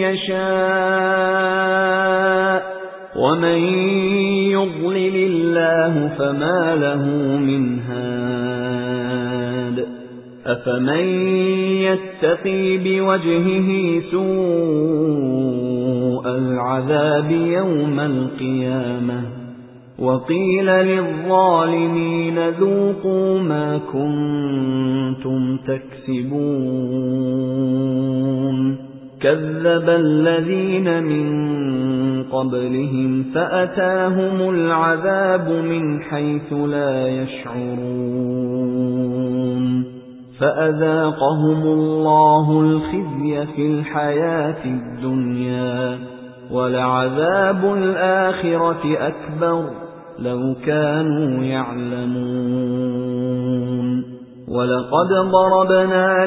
يَشَاءُ. وَمَن يُضْلِلِ اللَّهُ فَمَا لَهُ مِنْ هَادٍ أَفَمَن يَتَّقِي بِوَجْهِهِ سُوءَ الْعَذَابِ يَوْمَ الْقِيَامَةِ وَقِيلَ لِلظَّالِمِينَ ذُوقُوا مَا كُنتُمْ تَكْسِبُونَ كَذَّبَ الَّذِينَ مِن قَبْلِهِمْ فَأَتَاهُمُ الْعَذَابُ مِنْ حَيْثُ لَا يَشْعُرُونَ فَأَذَاقَهُمُ اللَّهُ الْخِزْيَ فِي الْحَيَاةِ الدُّنْيَا وَلَعَذَابُ الْآخِرَةِ أَكْبَرُ لَوْ كَانُوا يَعْلَمُونَ وَلَقَدْ ضَرَبْنَا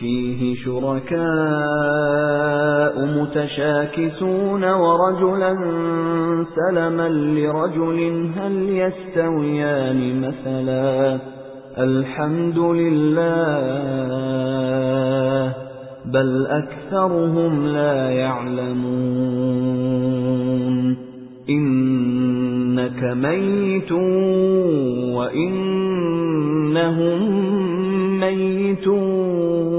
فِيهِ شُرَكَاءُ مُتَشَاكِسُونَ وَرَجُلًا سَلَمًا لِرَجُلٍ هَلْ يَسْتَوِيَانِ مَثَلًا الْحَمْدُ لِلَّهِ بَلْ أَكْثَرُهُمْ لَا يَعْلَمُونَ إِنَّكَ مَيِّتٌ وَإِنَّهُم مَّيِّتُونَ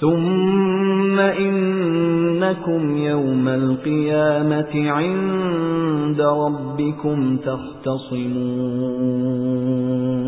ثُمَّ إِنَّكُمْ يَوْمَ الْقِيَامَةِ عِندَ رَبِّكُمْ تَخْتَصِمُونَ